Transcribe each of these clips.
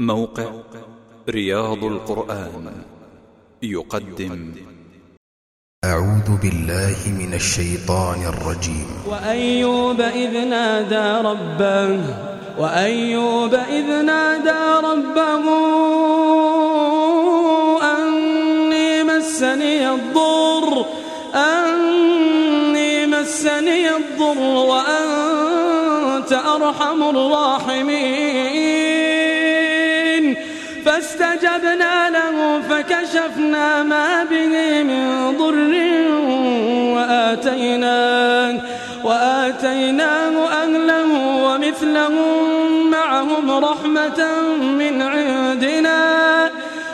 موقع رياض القرآن يقدم. أعوذ بالله من الشيطان الرجيم. وأيوب إذ نادى ربه وأيوب إذ نادى ربه أني مسني الضر أني مسني الضر وأنت أرحم الراحمين. فاستجبنا له فكشفنا ما به من ضر وآتيناه وآتيناه أهله ومثلهم معهم رحمة من عندنا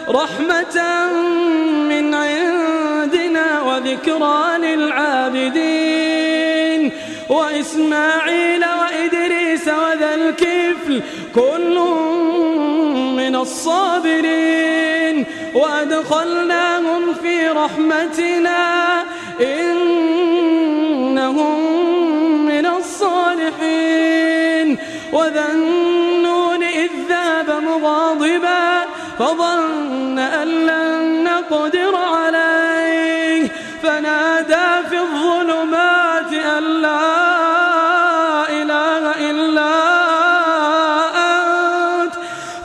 رحمة من عندنا وذكرى للعابدين. وإسماعيل وإدريس وذا الكفل. كل من الصابرين وأدخلناهم في رحمتنا. إنهم من الصالحين. وذا النون إذ ذهب مغاضبا. فظن أن لن نقدر عليه. فنادى في الظلمات أن لا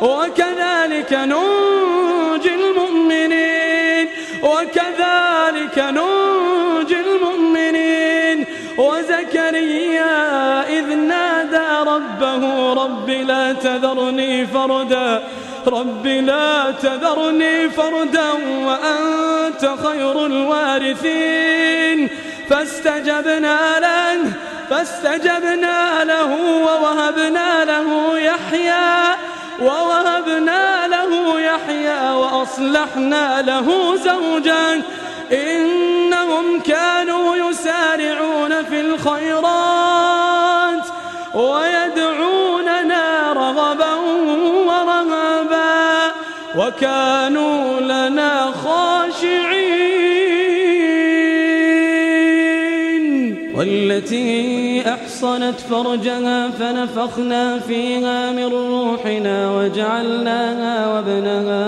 وكذلك ننجي المؤمنين وكذلك ننجي المؤمنين. وزكريا إذ نادى ربه رب لا تذرني فردا رب لا تذرني فردا وأنت خير الوارثين. فاستجبنا له فاستجبنا له ووهبنا له يحيى وأصلحنا له زوجا إنهم كانوا يسارعون في الخيرات ويدعوننا رغبا ورهبا وكانوا لنا خاشعين. والتي أحصنت فرجها فنفخنا فيها من روحنا وجعلناها وابنها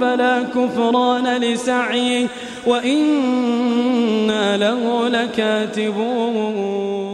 فلا كفران لسعيه وإنا له لكاتبون.